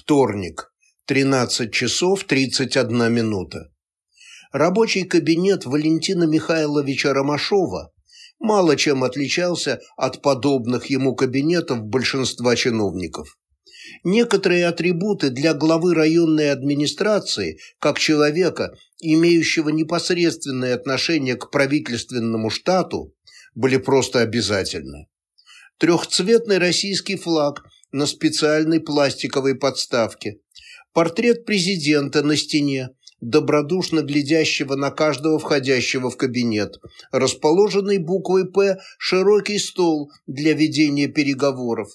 Вторник, 13 часов 31 минута. Рабочий кабинет Валентина Михайловича Ромашова мало чем отличался от подобных ему кабинетов большинства чиновников. Некоторые атрибуты для главы районной администрации, как человека, имеющего непосредственное отношение к правительственному штату, были просто обязательны. Трехцветный российский флаг на специальной пластиковой подставке, портрет президента на стене, добродушно глядящего на каждого входящего в кабинет, расположенный буквой «П» широкий стол для ведения переговоров,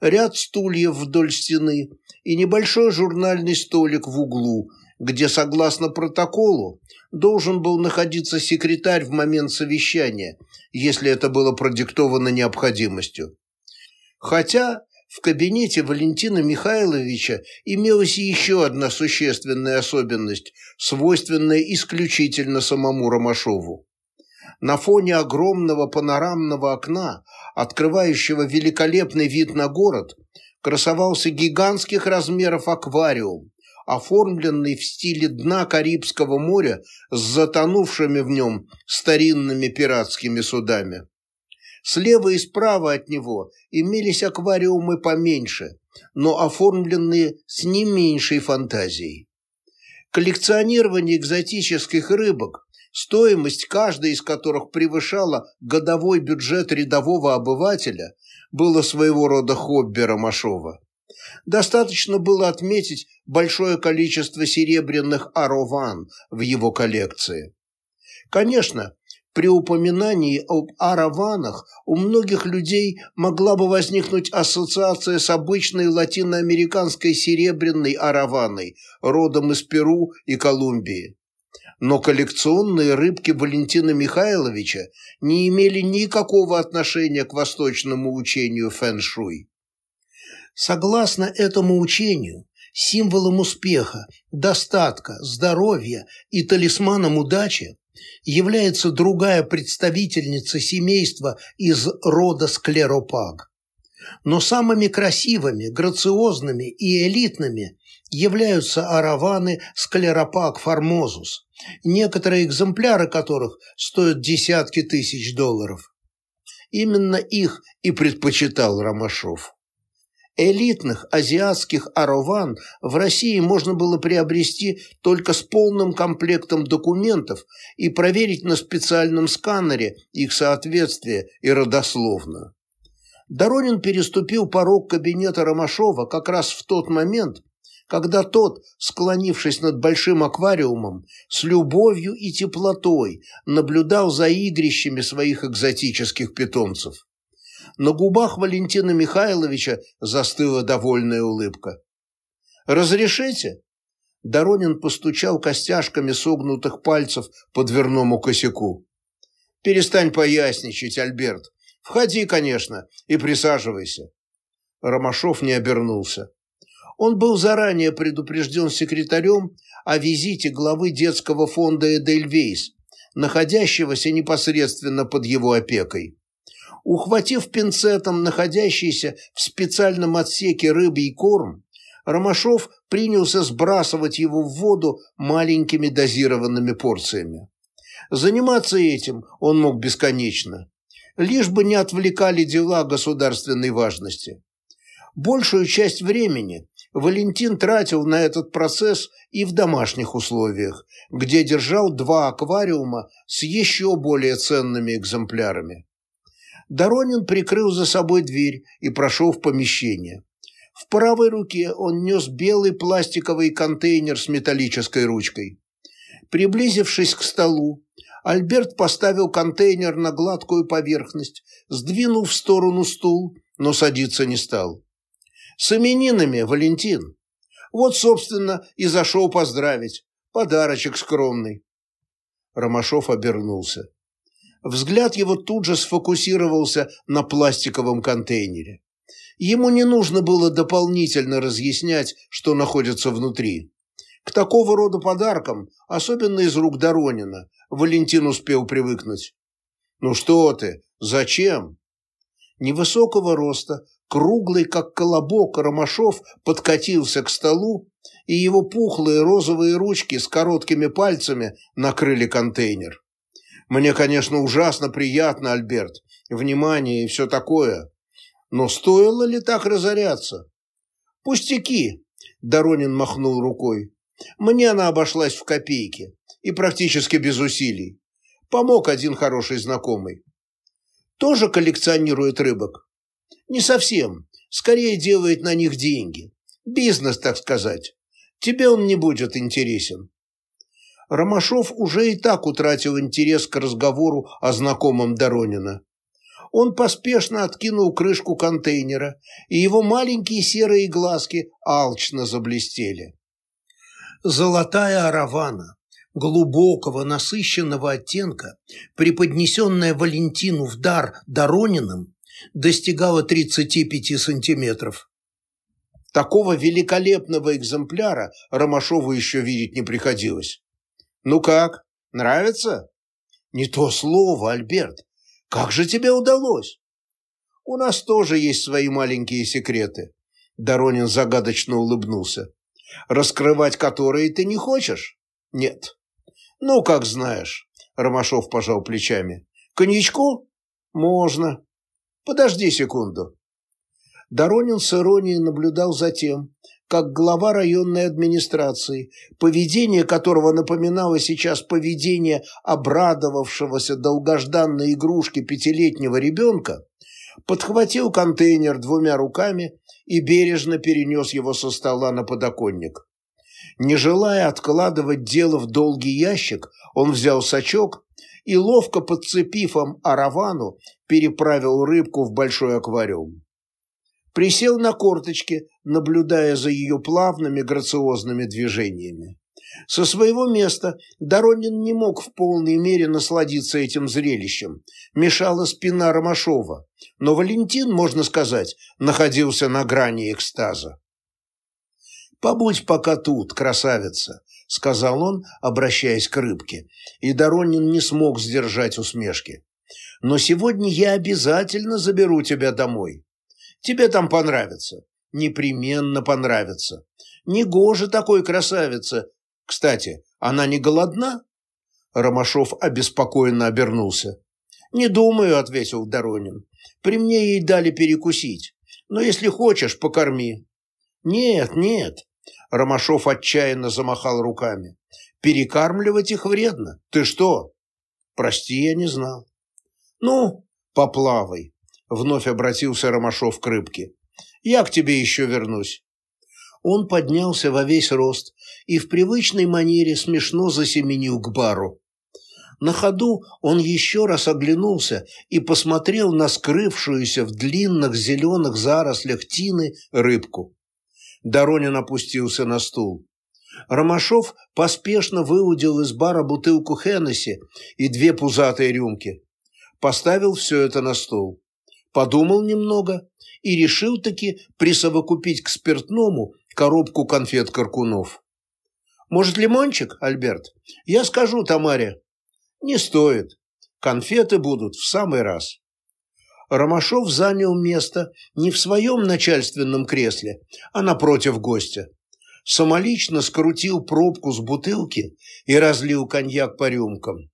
ряд стульев вдоль стены и небольшой журнальный столик в углу, где, согласно протоколу, должен был находиться секретарь в момент совещания, если это было продиктовано необходимостью. Хотя в кабинете Валентина Михайловича имелась еще одна существенная особенность, свойственная исключительно самому Ромашову. На фоне огромного панорамного окна, открывающего великолепный вид на город, красовался гигантских размеров аквариум, оформленный в стиле дна Карибского моря с затонувшими в нем старинными пиратскими судами. Слева и справа от него имелись аквариумы поменьше, но оформленные с не меньшей фантазией. Коллекционирование экзотических рыбок, стоимость каждой из которых превышала годовой бюджет рядового обывателя, было своего рода хобби Ромашова. Достаточно было отметить большое количество серебряных арован в его коллекции. Конечно, при упоминании об араванах у многих людей могла бы возникнуть ассоциация с обычной латиноамериканской серебряной араваной, родом из Перу и Колумбии. Но коллекционные рыбки Валентина Михайловича не имели никакого отношения к восточному учению фэн-шуй. Согласно этому учению, символом успеха, достатка, здоровья и талисманом удачи является другая представительница семейства из рода склеропаг. Но самыми красивыми, грациозными и элитными являются араваны склеропаг формозус, некоторые экземпляры которых стоят десятки тысяч долларов. Именно их и предпочитал Ромашов. Элитных азиатских арован в России можно было приобрести только с полным комплектом документов и проверить на специальном сканере их соответствие и родословную. Доронин переступил порог кабинета Ромашова как раз в тот момент, когда тот, склонившись над большим аквариумом, с любовью и теплотой наблюдал за игрищами своих экзотических питомцев. На губах Валентина Михайловича застыла довольная улыбка. «Разрешите?» Доронин постучал костяшками согнутых пальцев по дверному косяку. «Перестань поясничать, Альберт. Входи, конечно, и присаживайся». Ромашов не обернулся. Он был заранее предупрежден секретарем о визите главы детского фонда Эдельвейс, находящегося непосредственно под его опекой. Ухватив пинцетом находящийся в специальном отсеке рыбий корм, Ромашов принялся сбрасывать его в воду маленькими дозированными порциями. Заниматься этим он мог бесконечно, лишь бы не отвлекали дела государственной важности. Большую часть времени Валентин тратил на этот процесс и в домашних условиях, где держал два аквариума с еще более ценными экземплярами. Доронин прикрыл за собой дверь и прошел в помещение. В правой руке он нес белый пластиковый контейнер с металлической ручкой. Приблизившись к столу, Альберт поставил контейнер на гладкую поверхность, сдвинул в сторону стул, но садиться не стал. «С именинами, Валентин!» «Вот, собственно, и зашел поздравить. Подарочек скромный». Ромашов обернулся. Взгляд его тут же сфокусировался на пластиковом контейнере. Ему не нужно было дополнительно разъяснять, что находится внутри. К такого рода подаркам, особенно из рук Доронина, Валентин успел привыкнуть. «Ну что ты? Зачем?» Невысокого роста, круглый, как колобок, Ромашов подкатился к столу, и его пухлые розовые ручки с короткими пальцами накрыли контейнер. Мне, конечно, ужасно приятно, Альберт, внимание и все такое. Но стоило ли так разоряться? Пустяки, Доронин махнул рукой. Мне она обошлась в копейки и практически без усилий. Помог один хороший знакомый. Тоже коллекционирует рыбок? Не совсем. Скорее делает на них деньги. Бизнес, так сказать. Тебе он не будет интересен. Ромашов уже и так утратил интерес к разговору о знакомом Доронина. Он поспешно откинул крышку контейнера, и его маленькие серые глазки алчно заблестели. Золотая аравана, глубокого насыщенного оттенка, преподнесенная Валентину в дар Дорониным, достигала 35 сантиметров. Такого великолепного экземпляра Ромашову еще видеть не приходилось. «Ну как, нравится?» «Не то слово, Альберт. Как же тебе удалось?» «У нас тоже есть свои маленькие секреты», — Доронин загадочно улыбнулся. «Раскрывать которые ты не хочешь?» «Нет». «Ну, как знаешь», — Ромашов пожал плечами. «Коньячку?» «Можно». «Подожди секунду». Доронин с иронией наблюдал за тем, как глава районной администрации, поведение которого напоминало сейчас поведение обрадовавшегося долгожданной игрушки пятилетнего ребенка, подхватил контейнер двумя руками и бережно перенес его со стола на подоконник. Не желая откладывать дело в долгий ящик, он взял сачок и, ловко подцепив им аравану, переправил рыбку в большой аквариум присел на корточки, наблюдая за ее плавными грациозными движениями. Со своего места Доронин не мог в полной мере насладиться этим зрелищем. Мешала спина Ромашова, но Валентин, можно сказать, находился на грани экстаза. «Побудь пока тут, красавица», — сказал он, обращаясь к рыбке, и Доронин не смог сдержать усмешки. «Но сегодня я обязательно заберу тебя домой. Тебе там понравится. Непременно понравится. Негоже такой красавице. Кстати, она не голодна?» Ромашов обеспокоенно обернулся. «Не думаю», — ответил Доронин. «При мне ей дали перекусить. Но если хочешь, покорми». «Нет, нет», — Ромашов отчаянно замахал руками. «Перекармливать их вредно. Ты что?» «Прости, я не знал». «Ну, поплавай. Вновь обратился Ромашов к рыбке. «Я к тебе еще вернусь». Он поднялся во весь рост и в привычной манере смешно засеменил к бару. На ходу он еще раз оглянулся и посмотрел на скрывшуюся в длинных зеленых зарослях тины рыбку. Доронин опустился на стул. Ромашов поспешно выудил из бара бутылку Хеннесси и две пузатые рюмки. Поставил все это на стол подумал немного и решил таки присовокупить к спиртному коробку конфет-каркунов. «Может, лимончик, Альберт? Я скажу Тамаре». «Не стоит. Конфеты будут в самый раз». Ромашов занял место не в своем начальственном кресле, а напротив гостя. Самолично скрутил пробку с бутылки и разлил коньяк по рюмкам.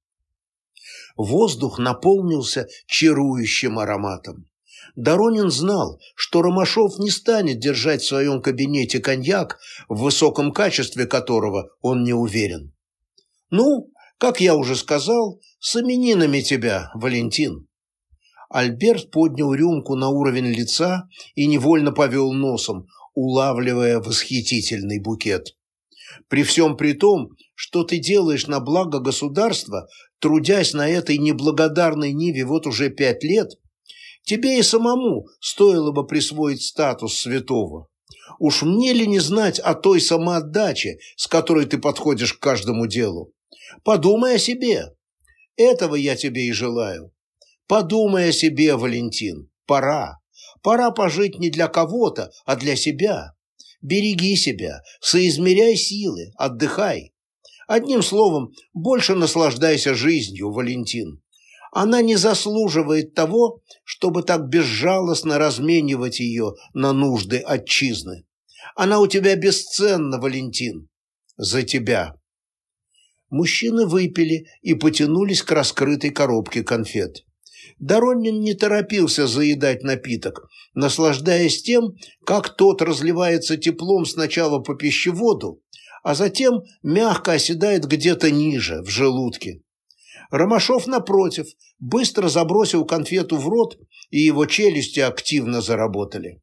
Воздух наполнился чарующим ароматом. Доронин знал, что Ромашов не станет держать в своем кабинете коньяк, в высоком качестве которого он не уверен. «Ну, как я уже сказал, с именинами тебя, Валентин». Альберт поднял рюмку на уровень лица и невольно повел носом, улавливая восхитительный букет. «При всем при том, что ты делаешь на благо государства, трудясь на этой неблагодарной ниве вот уже пять лет, тебе и самому стоило бы присвоить статус святого. Уж мне ли не знать о той самоотдаче, с которой ты подходишь к каждому делу? Подумай о себе. Этого я тебе и желаю. Подумай о себе, Валентин. Пора. Пора пожить не для кого-то, а для себя. Береги себя, соизмеряй силы, отдыхай. Одним словом, больше наслаждайся жизнью, Валентин. Она не заслуживает того, чтобы так безжалостно разменивать ее на нужды отчизны. Она у тебя бесценна, Валентин. За тебя. Мужчины выпили и потянулись к раскрытой коробке конфет. Доронин не торопился заедать напиток, наслаждаясь тем, как тот разливается теплом сначала по пищеводу, а затем мягко оседает где-то ниже, в желудке. Ромашов, напротив, быстро забросил конфету в рот, и его челюсти активно заработали.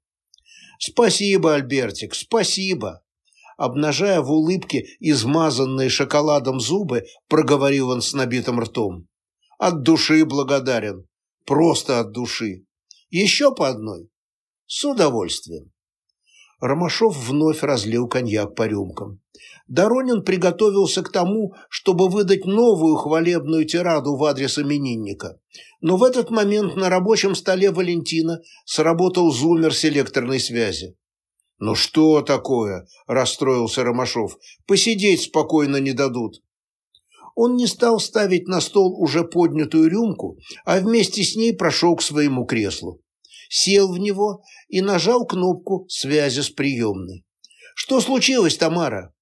«Спасибо, Альбертик, спасибо!» Обнажая в улыбке измазанные шоколадом зубы, проговорил он с набитым ртом. «От души благодарен. Просто от души. Еще по одной?» «С удовольствием». Ромашов вновь разлил коньяк по рюмкам. Доронин приготовился к тому, чтобы выдать новую хвалебную тираду в адрес именинника. Но в этот момент на рабочем столе Валентина сработал зумер селекторной связи. «Ну что такое?» – расстроился Ромашов. «Посидеть спокойно не дадут». Он не стал ставить на стол уже поднятую рюмку, а вместе с ней прошел к своему креслу сел в него и нажал кнопку связи с приемной. «Что случилось, Тамара?»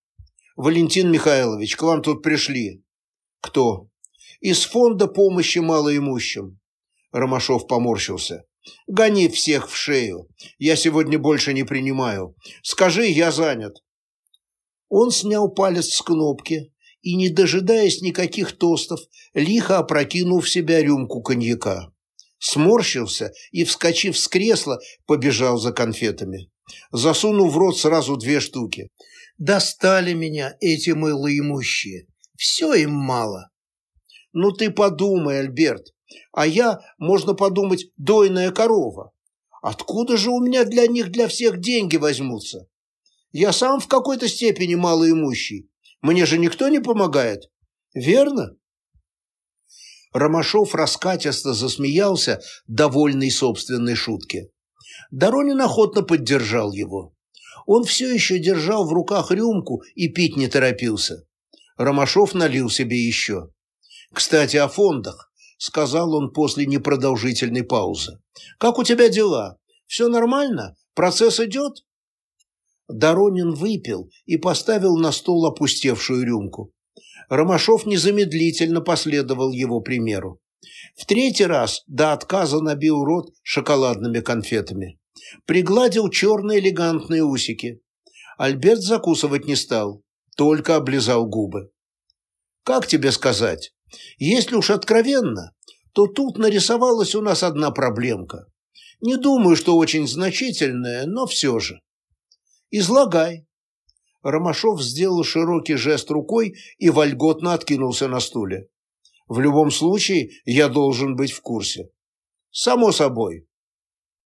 «Валентин Михайлович, к вам тут пришли». «Кто?» «Из фонда помощи малоимущим». Ромашов поморщился. «Гони всех в шею. Я сегодня больше не принимаю. Скажи, я занят». Он снял палец с кнопки и, не дожидаясь никаких тостов, лихо опрокинул в себя рюмку коньяка сморщился и, вскочив с кресла, побежал за конфетами. Засунул в рот сразу две штуки. «Достали меня эти малоимущие. Все им мало». «Ну ты подумай, Альберт, а я, можно подумать, дойная корова. Откуда же у меня для них для всех деньги возьмутся? Я сам в какой-то степени малоимущий. Мне же никто не помогает. Верно?» Ромашов раскатисто засмеялся, довольный собственной шутки. Доронин охотно поддержал его. Он все еще держал в руках рюмку и пить не торопился. Ромашов налил себе еще. «Кстати, о фондах», — сказал он после непродолжительной паузы. «Как у тебя дела? Все нормально? Процесс идет?» Доронин выпил и поставил на стол опустевшую рюмку. Ромашов незамедлительно последовал его примеру. В третий раз до отказа набил рот шоколадными конфетами. Пригладил черные элегантные усики. Альберт закусывать не стал, только облизал губы. «Как тебе сказать? Если уж откровенно, то тут нарисовалась у нас одна проблемка. Не думаю, что очень значительная, но все же. Излагай». Ромашов сделал широкий жест рукой и вольготно откинулся на стуле. «В любом случае, я должен быть в курсе». «Само собой.